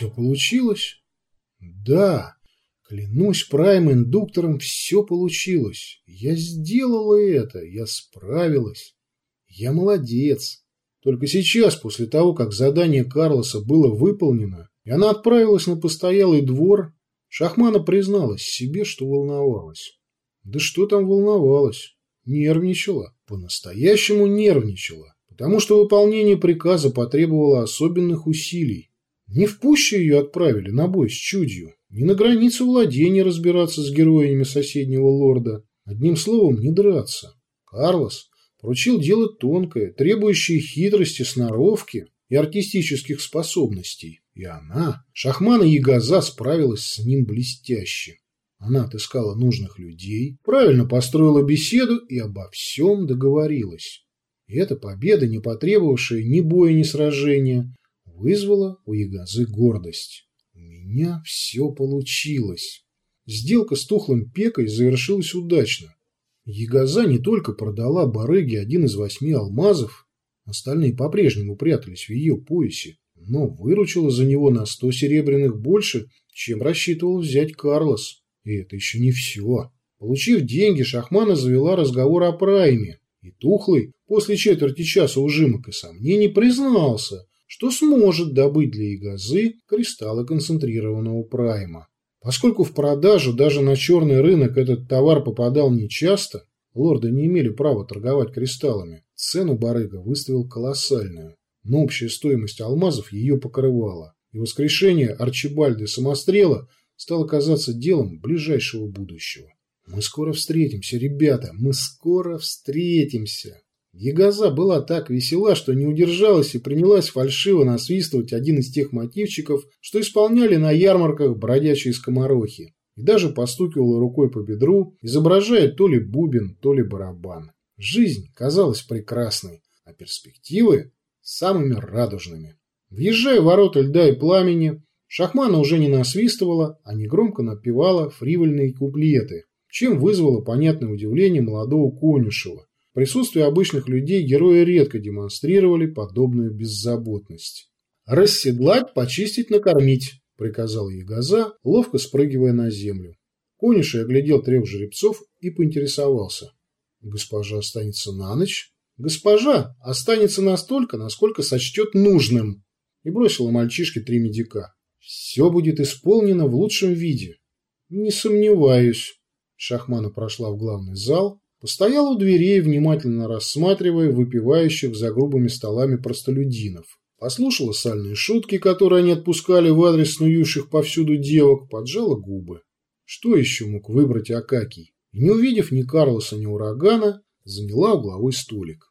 Все получилось? Да, клянусь прайм-индуктором, все получилось. Я сделала это, я справилась. Я молодец. Только сейчас, после того, как задание Карлоса было выполнено, и она отправилась на постоялый двор, Шахмана призналась себе, что волновалась. Да что там волновалась? Нервничала. По-настоящему нервничала. Потому что выполнение приказа потребовало особенных усилий. Не в пуще ее отправили на бой с чудью, не на границу владения разбираться с героями соседнего лорда. Одним словом, не драться. Карлос поручил дело тонкое, требующее хитрости, сноровки и артистических способностей. И она, Шахмана Ягоза, справилась с ним блестяще. Она отыскала нужных людей, правильно построила беседу и обо всем договорилась. И эта победа, не потребовавшая ни боя, ни сражения, вызвала у Ягозы гордость. У меня все получилось. Сделка с тухлым пекой завершилась удачно. Ягоза не только продала барыге один из восьми алмазов, остальные по-прежнему прятались в ее поясе, но выручила за него на сто серебряных больше, чем рассчитывал взять Карлос. И это еще не все. Получив деньги, Шахмана завела разговор о прайме, и Тухлый после четверти часа ужимок и сомнений признался, что сможет добыть для Игазы кристаллы концентрированного прайма. Поскольку в продажу даже на черный рынок этот товар попадал нечасто, лорды не имели права торговать кристаллами, цену барыга выставил колоссальную но общая стоимость алмазов ее покрывала, и воскрешение Арчибальда Самострела стало казаться делом ближайшего будущего. «Мы скоро встретимся, ребята, мы скоро встретимся!» Егоза была так весела, что не удержалась и принялась фальшиво насвистывать один из тех мотивчиков, что исполняли на ярмарках бродячие скоморохи, и даже постукивала рукой по бедру, изображая то ли бубен, то ли барабан. Жизнь казалась прекрасной, а перспективы самыми радужными. Въезжая в ворота льда и пламени, Шахмана уже не насвистывала, а негромко напевала фривольные куплеты, чем вызвало понятное удивление молодого конюшева. В присутствии обычных людей герои редко демонстрировали подобную беззаботность. «Расседлать, почистить, накормить», – приказал ей Газа, ловко спрыгивая на землю. Конюшей оглядел трех жеребцов и поинтересовался. «Госпожа останется на ночь?» Госпожа останется настолько, насколько сочтет нужным. И бросила мальчишке три медика. Все будет исполнено в лучшем виде. Не сомневаюсь. Шахмана прошла в главный зал, постояла у дверей, внимательно рассматривая выпивающих за грубыми столами простолюдинов. Послушала сальные шутки, которые они отпускали в адрес снующих повсюду девок, поджала губы. Что еще мог выбрать Акакий? Не увидев ни Карлоса, ни урагана, заняла угловой столик.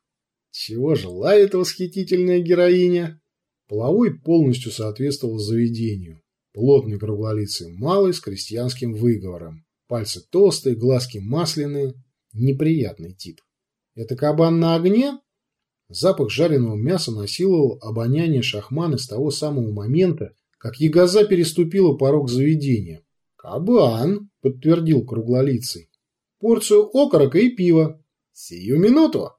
Чего желает восхитительная героиня? Половой полностью соответствовал заведению. Плотный круглолицый малый с крестьянским выговором. Пальцы толстые, глазки масляные. Неприятный тип. Это кабан на огне? Запах жареного мяса насиловал обоняние шахманы с того самого момента, как ягоза переступила порог заведения. «Кабан!» — подтвердил круглолицый. «Порцию окорока и пива. Сию минуту!»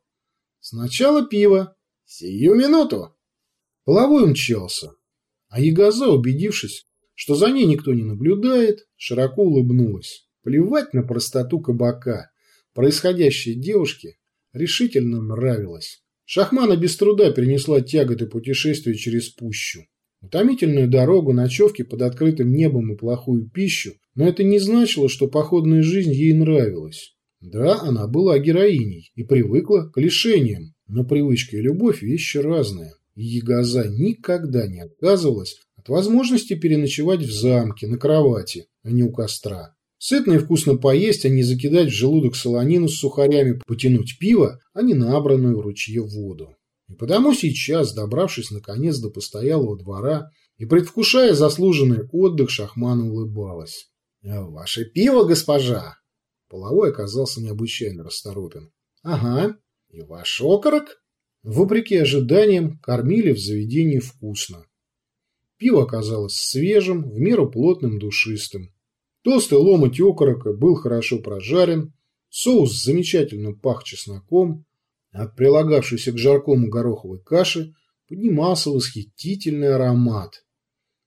Сначала пиво. Сию минуту. Половой умчался. А Ягоза, убедившись, что за ней никто не наблюдает, широко улыбнулась. Плевать на простоту кабака. Происходящее девушке решительно нравилось. Шахмана без труда перенесла тяготы путешествия через пущу. Утомительную дорогу, ночевки под открытым небом и плохую пищу, но это не значило, что походная жизнь ей нравилась. Да, она была героиней и привыкла к лишениям, но привычка и любовь – вещи разные. И Ягоза никогда не отказывалась от возможности переночевать в замке, на кровати, а не у костра. Сытно и вкусно поесть, а не закидать в желудок солонину с сухарями, потянуть пиво, а не набранную в ручье воду. И потому сейчас, добравшись наконец до постоялого двора и предвкушая заслуженный отдых, Шахмана улыбалась. «Ваше пиво, госпожа!» Половой оказался необычайно расторопен. «Ага. И ваш окорок?» Вопреки ожиданиям, кормили в заведении вкусно. Пиво оказалось свежим, в меру плотным, душистым. Толстый ломоть окорока был хорошо прожарен, соус замечательно пах чесноком, от прилагавшейся к жаркому гороховой каше поднимался восхитительный аромат.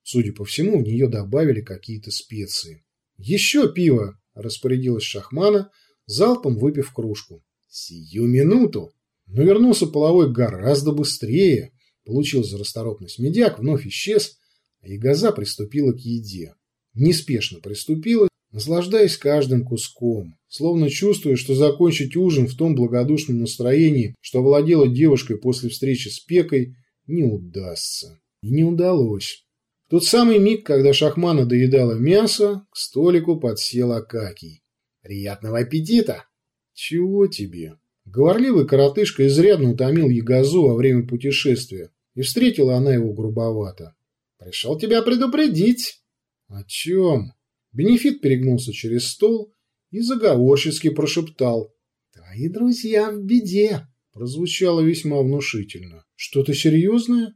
Судя по всему, в нее добавили какие-то специи. «Еще пиво!» – распорядилась Шахмана, залпом выпив кружку. «Сию минуту!» Но вернулся половой гораздо быстрее. Получил за расторопность медяк, вновь исчез, а ягоза приступила к еде. Неспешно приступила, наслаждаясь каждым куском, словно чувствуя, что закончить ужин в том благодушном настроении, что овладела девушкой после встречи с Пекой, не удастся. И не удалось. В тот самый миг, когда Шахмана доедала мясо, к столику подсел Акакий. «Приятного аппетита!» «Чего тебе?» Говорливый коротышка изрядно утомил Ягозу во время путешествия, и встретила она его грубовато. «Пришел тебя предупредить!» «О чем?» Бенефит перегнулся через стол и заговорчески прошептал. «Твои друзья в беде!» Прозвучало весьма внушительно. «Что-то серьезное?»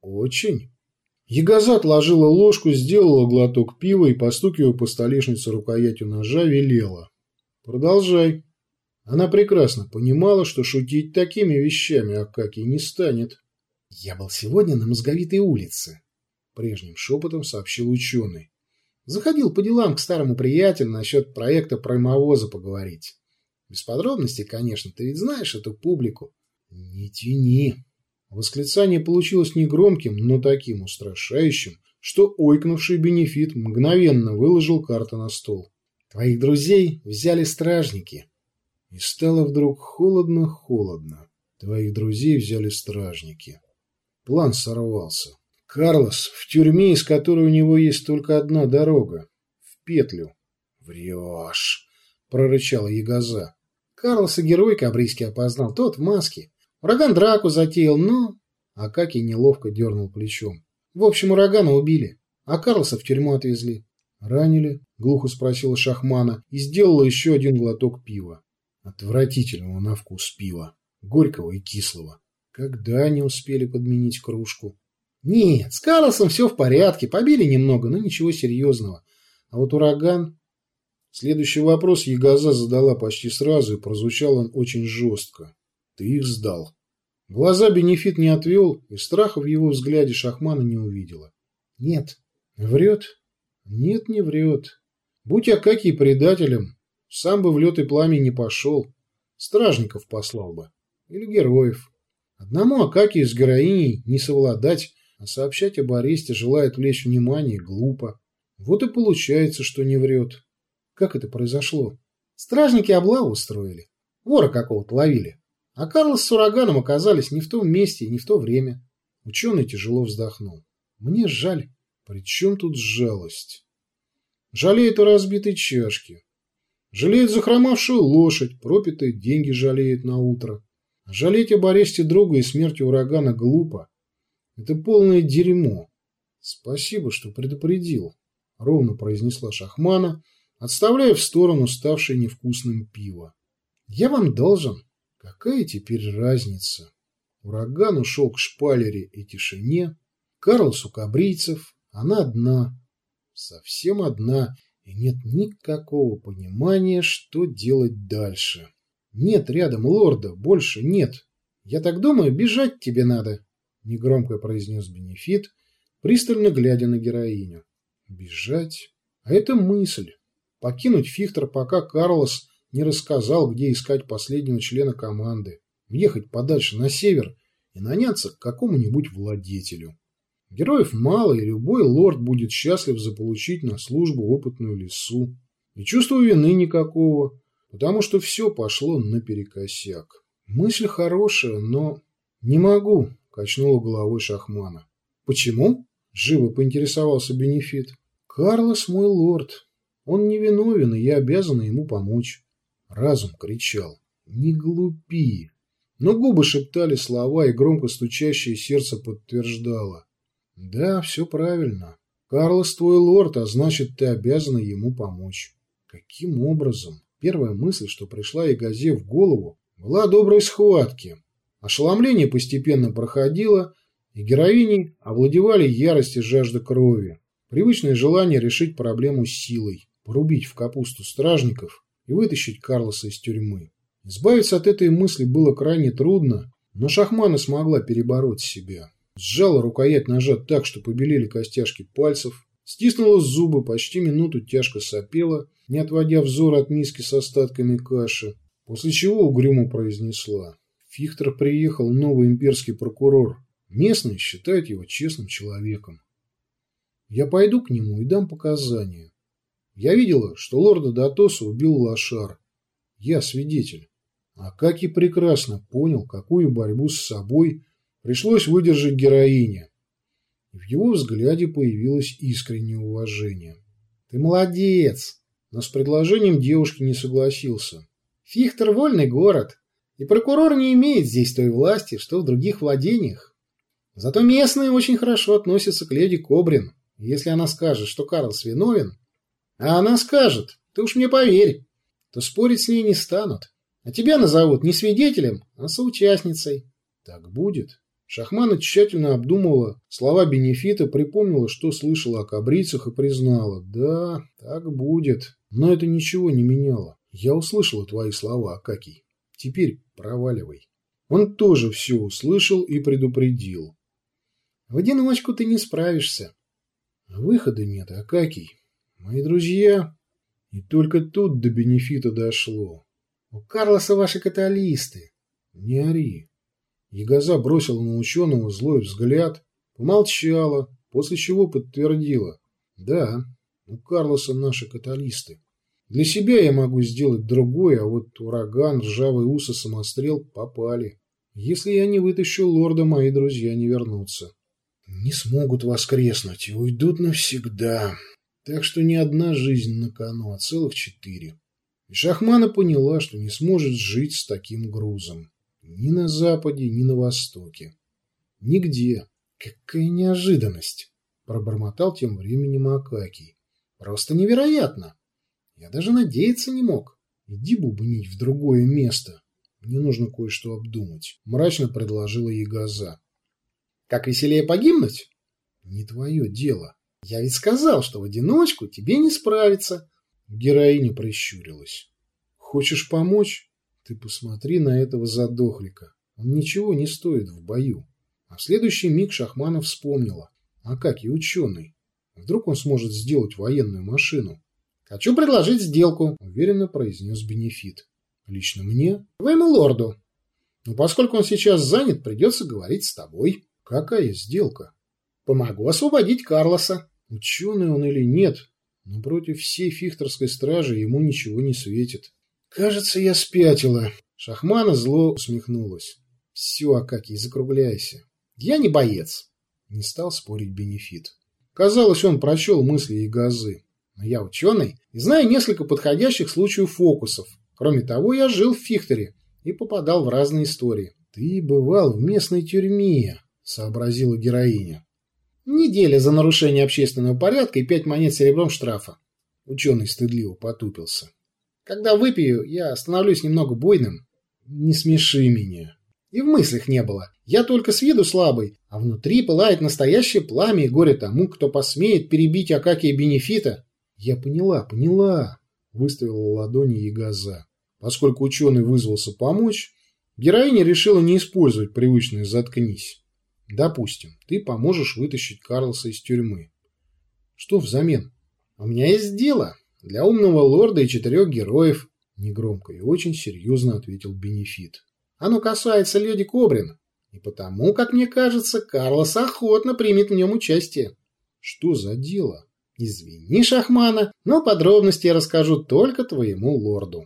«Очень». Ягоза отложила ложку, сделала глоток пива и, постукивая по столешнице рукоятью ножа, велела. «Продолжай». Она прекрасно понимала, что шутить такими вещами Акаки не станет. «Я был сегодня на Мозговитой улице», — прежним шепотом сообщил ученый. Заходил по делам к старому приятелю насчет проекта праймовоза поговорить. Без подробностей, конечно, ты ведь знаешь эту публику. Не тяни. Восклицание получилось негромким, но таким устрашающим, что ойкнувший бенефит мгновенно выложил карты на стол. Твоих друзей взяли стражники. И стало вдруг холодно-холодно. Твоих друзей взяли стражники. План сорвался. Карлос в тюрьме, из которой у него есть только одна дорога. В петлю. Врешь, прорычала Ягоза. Карлоса герой Кабриски опознал, тот в маске. Ураган драку затеял, но... Акаки неловко дернул плечом. В общем, урагана убили, а Карлоса в тюрьму отвезли. Ранили? Глухо спросила Шахмана и сделала еще один глоток пива. Отвратительного на вкус пива. Горького и кислого. Когда они успели подменить кружку? Нет, с Карлосом все в порядке, побили немного, но ничего серьезного. А вот ураган... Следующий вопрос Ягоза задала почти сразу, и прозвучал он очень жестко. Ты их сдал. Глаза Бенефит не отвел, и страха в его взгляде Шахмана не увидела. Нет. Врет? Нет, не врет. Будь Акакий предателем, сам бы в лед и пламя не пошел. Стражников послал бы. Или героев. Одному Акакию с героиней не совладать, а сообщать об аресте, желая отвлечь внимание, глупо. Вот и получается, что не врет. Как это произошло? Стражники облаву устроили. Вора какого-то ловили. А Карлос с ураганом оказались не в том месте и не в то время. Ученый тяжело вздохнул. Мне жаль. Причем тут жалость? Жалеет о разбитой чашке. Жалеет захромавшую лошадь, пропитые деньги жалеет на утро. жалеть об аресте друга и смерти урагана глупо. Это полное дерьмо. Спасибо, что предупредил, ровно произнесла Шахмана, отставляя в сторону ставшее невкусным пиво. Я вам должен. Какая теперь разница? Ураган ушел к шпалере и тишине. Карлос у кабрийцев, она одна. Совсем одна, и нет никакого понимания, что делать дальше. Нет рядом лорда, больше нет. Я так думаю, бежать тебе надо негромко произнес Бенефит, пристально глядя на героиню. Бежать? А это мысль. Покинуть Фихтер, пока Карлос не рассказал, где искать последнего члена команды. Въехать подальше на север и наняться к какому-нибудь владетелю. Героев мало, и любой лорд будет счастлив заполучить на службу опытную лису. И чувства вины никакого, потому что все пошло наперекосяк. Мысль хорошая, но не могу, качнула головой Шахмана. Почему? Живо поинтересовался Бенефит. Карлос мой лорд. Он невиновен, и я обязана ему помочь. Разум кричал. Не глупи. Но губы шептали слова, и громко стучащее сердце подтверждало. Да, все правильно. Карлос твой лорд, а значит, ты обязана ему помочь. Каким образом? Первая мысль, что пришла Ягозе в голову, была доброй схватки. Ошеломление постепенно проходило, и героини овладевали ярость и жажда крови. Привычное желание решить проблему силой, порубить в капусту стражников и вытащить Карлоса из тюрьмы. Избавиться от этой мысли было крайне трудно, но Шахмана смогла перебороть себя. сжала рукоять ножа так, что побелели костяшки пальцев, стиснула зубы, почти минуту тяжко сопела, не отводя взор от миски с остатками каши, после чего угрюмо произнесла. Фихтер приехал новый имперский прокурор. Местные считают его честным человеком. Я пойду к нему и дам показания. Я видела, что лорда Датоса убил Лошар. Я свидетель. А как и прекрасно понял, какую борьбу с собой пришлось выдержать героине. В его взгляде появилось искреннее уважение. «Ты молодец!» Но с предложением девушки не согласился. «Фихтер – вольный город, и прокурор не имеет здесь той власти, что в других владениях. Зато местные очень хорошо относятся к леди Кобрин. Если она скажет, что Карлс виновен, а она скажет, ты уж мне поверь, то спорить с ней не станут. А тебя назовут не свидетелем, а соучастницей. Так будет. Шахмана тщательно обдумывала слова Бенефита, припомнила, что слышала о кабрицах и признала. Да, так будет. Но это ничего не меняло. Я услышала твои слова, Акакий. Теперь проваливай. Он тоже все услышал и предупредил. В одиночку ты не справишься. Выхода нет, Акакий. Мои друзья... И только тут до бенефита дошло. У Карлоса ваши каталисты. Не ори. Ягоза бросила на ученого злой взгляд, помолчала, после чего подтвердила. Да, у Карлоса наши каталисты. Для себя я могу сделать другое, а вот ураган, ржавый ус и самострел попали. Если я не вытащу лорда, мои друзья не вернутся. Не смогут воскреснуть и уйдут навсегда. Так что не одна жизнь на кону, а целых четыре. И Шахмана поняла, что не сможет жить с таким грузом. Ни на Западе, ни на Востоке. Нигде. Какая неожиданность! Пробормотал тем временем Акакий. Просто невероятно! Я даже надеяться не мог. Иди бубнить в другое место. Мне нужно кое-что обдумать. Мрачно предложила Ягоза. Как веселее погибнуть? Не твое дело. Я ведь сказал, что в одиночку тебе не справиться. Героиня прищурилась. Хочешь помочь? Ты посмотри на этого задохлика. Он ничего не стоит в бою. А в следующий миг Шахманов вспомнила. А как и ученый. Вдруг он сможет сделать военную машину? «Хочу предложить сделку», — уверенно произнес Бенефит. «Лично мне?» «Твоему лорду. Но поскольку он сейчас занят, придется говорить с тобой». «Какая сделка?» «Помогу освободить Карлоса». Ученый он или нет, но против всей фихтерской стражи ему ничего не светит. Кажется, я спятила. Шахмана зло усмехнулась. Все, Акакий, закругляйся. Я не боец. Не стал спорить Бенефит. Казалось, он прочел мысли и газы. Но я ученый и знаю несколько подходящих случаев фокусов. Кроме того, я жил в Фихтере и попадал в разные истории. Ты бывал в местной тюрьме, сообразила героиня. Неделя за нарушение общественного порядка и пять монет серебром штрафа. Ученый стыдливо потупился. Когда выпью, я становлюсь немного бойным. Не смеши меня. И в мыслях не было. Я только с виду слабый, а внутри пылает настоящее пламя и горе тому, кто посмеет перебить Акакия Бенефита. Я поняла, поняла, выставила ладони Ягоза. Поскольку ученый вызвался помочь, героиня решила не использовать привычное «заткнись». Допустим, ты поможешь вытащить Карлоса из тюрьмы. Что взамен? У меня есть дело для умного лорда и четырех героев, негромко и очень серьезно ответил Бенефит. Оно касается леди Кобрин, и потому, как мне кажется, Карлос охотно примет в нем участие. Что за дело? Извини, Шахмана, но подробности я расскажу только твоему лорду.